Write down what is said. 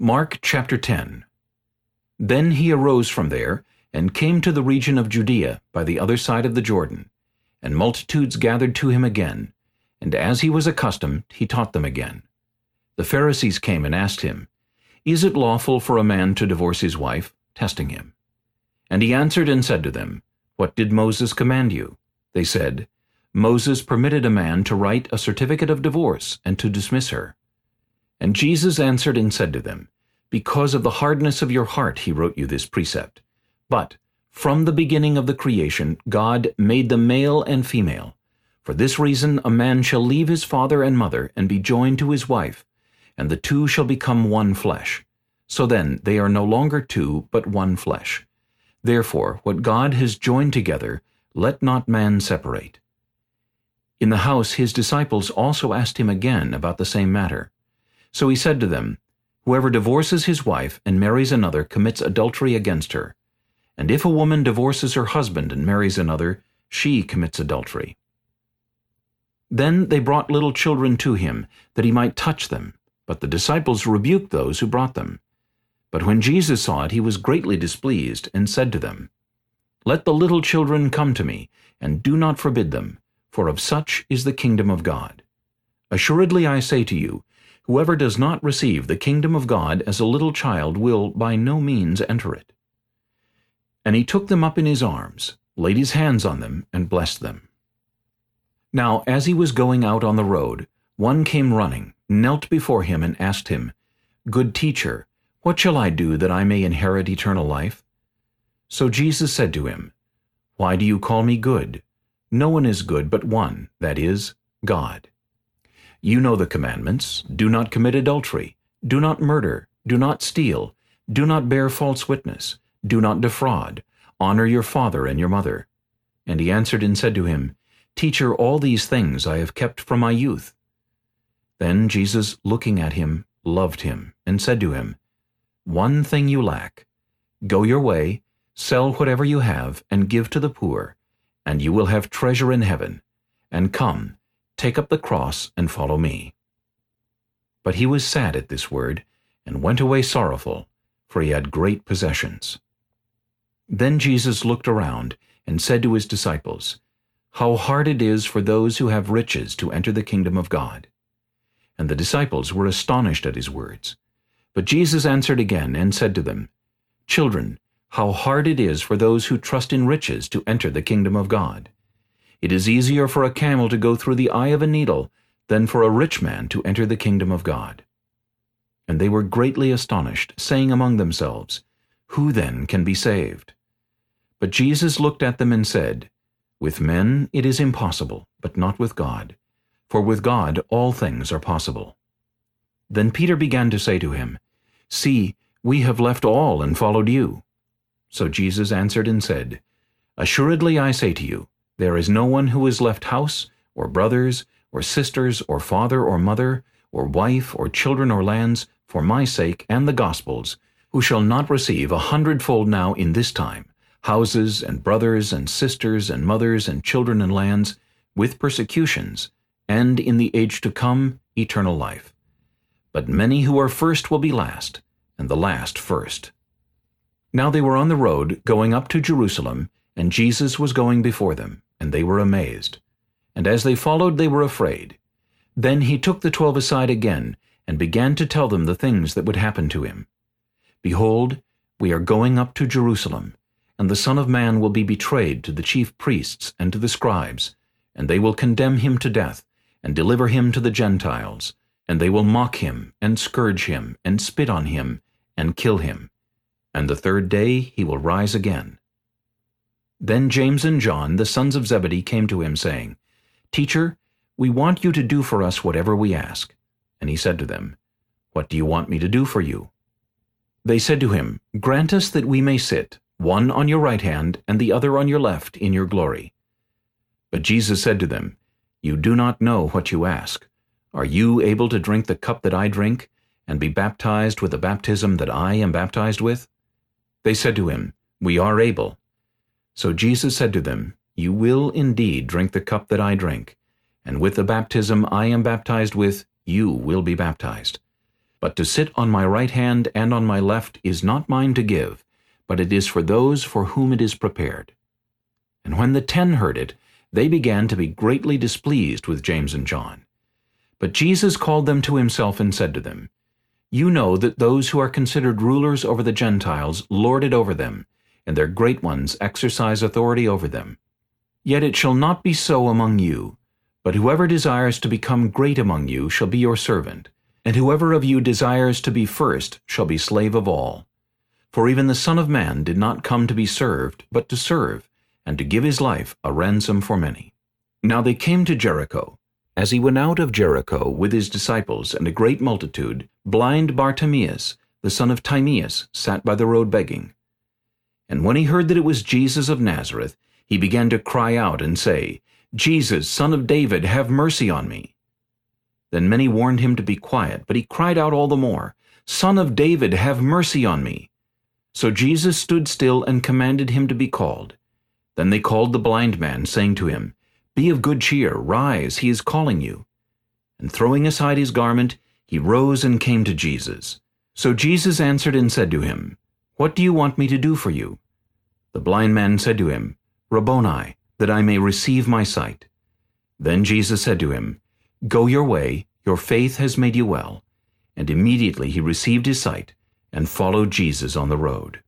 Mark chapter 10 Then he arose from there, and came to the region of Judea by the other side of the Jordan. And multitudes gathered to him again, and as he was accustomed, he taught them again. The Pharisees came and asked him, Is it lawful for a man to divorce his wife? testing him. And he answered and said to them, What did Moses command you? They said, Moses permitted a man to write a certificate of divorce and to dismiss her. And Jesus answered and said to them, Because of the hardness of your heart he wrote you this precept. But from the beginning of the creation God made them male and female. For this reason a man shall leave his father and mother and be joined to his wife, and the two shall become one flesh. So then they are no longer two, but one flesh. Therefore what God has joined together, let not man separate. In the house his disciples also asked him again about the same matter. So he said to them, Whoever divorces his wife and marries another commits adultery against her. And if a woman divorces her husband and marries another, she commits adultery. Then they brought little children to him, that he might touch them. But the disciples rebuked those who brought them. But when Jesus saw it, he was greatly displeased, and said to them, Let the little children come to me, and do not forbid them, for of such is the kingdom of God. Assuredly I say to you, whoever does not receive the kingdom of God as a little child will by no means enter it. And he took them up in his arms, laid his hands on them, and blessed them. Now as he was going out on the road, one came running, knelt before him, and asked him, Good teacher, what shall I do that I may inherit eternal life? So Jesus said to him, Why do you call me good? No one is good but one, that is, God. You know the commandments, do not commit adultery, do not murder, do not steal, do not bear false witness, do not defraud, honor your father and your mother. And he answered and said to him, Teacher, all these things I have kept from my youth. Then Jesus, looking at him, loved him, and said to him, One thing you lack. Go your way, sell whatever you have, and give to the poor, and you will have treasure in heaven. And come, take up the cross, and follow me. But he was sad at this word, and went away sorrowful, for he had great possessions. Then Jesus looked around, and said to his disciples, How hard it is for those who have riches to enter the kingdom of God. And the disciples were astonished at his words. But Jesus answered again, and said to them, Children, how hard it is for those who trust in riches to enter the kingdom of God. It is easier for a camel to go through the eye of a needle than for a rich man to enter the kingdom of God. And they were greatly astonished, saying among themselves, Who then can be saved? But Jesus looked at them and said, With men it is impossible, but not with God. For with God all things are possible. Then Peter began to say to him, See, we have left all and followed you. So Jesus answered and said, Assuredly I say to you, there is no one who has left house, or brothers, or sisters, or father, or mother, or wife, or children, or lands, for my sake and the gospel's, who shall not receive a hundredfold now in this time, houses, and brothers, and sisters, and mothers, and children, and lands, with persecutions, and in the age to come eternal life. But many who are first will be last, and the last first. Now they were on the road, going up to Jerusalem, and Jesus was going before them, and they were amazed. And as they followed, they were afraid. Then he took the twelve aside again, and began to tell them the things that would happen to him. Behold, we are going up to Jerusalem, and the Son of Man will be betrayed to the chief priests and to the scribes, and they will condemn him to death, and deliver him to the Gentiles, and they will mock him, and scourge him, and spit on him, and kill him and the third day he will rise again. Then James and John, the sons of Zebedee, came to him, saying, Teacher, we want you to do for us whatever we ask. And he said to them, What do you want me to do for you? They said to him, Grant us that we may sit, one on your right hand and the other on your left, in your glory. But Jesus said to them, You do not know what you ask. Are you able to drink the cup that I drink, and be baptized with the baptism that I am baptized with? They said to him, We are able. So Jesus said to them, You will indeed drink the cup that I drink, and with the baptism I am baptized with, you will be baptized. But to sit on my right hand and on my left is not mine to give, but it is for those for whom it is prepared. And when the ten heard it, they began to be greatly displeased with James and John. But Jesus called them to himself and said to them, You know that those who are considered rulers over the Gentiles lord it over them, and their great ones exercise authority over them. Yet it shall not be so among you, but whoever desires to become great among you shall be your servant, and whoever of you desires to be first shall be slave of all. For even the Son of Man did not come to be served, but to serve, and to give his life a ransom for many. Now they came to Jericho. As he went out of Jericho with his disciples and a great multitude, blind Bartimaeus, the son of Timaeus, sat by the road begging. And when he heard that it was Jesus of Nazareth, he began to cry out and say, Jesus, son of David, have mercy on me. Then many warned him to be quiet, but he cried out all the more, Son of David, have mercy on me. So Jesus stood still and commanded him to be called. Then they called the blind man, saying to him, Be of good cheer, rise, he is calling you. And throwing aside his garment, he rose and came to Jesus. So Jesus answered and said to him, What do you want me to do for you? The blind man said to him, Rabboni, that I may receive my sight. Then Jesus said to him, Go your way, your faith has made you well. And immediately he received his sight, and followed Jesus on the road.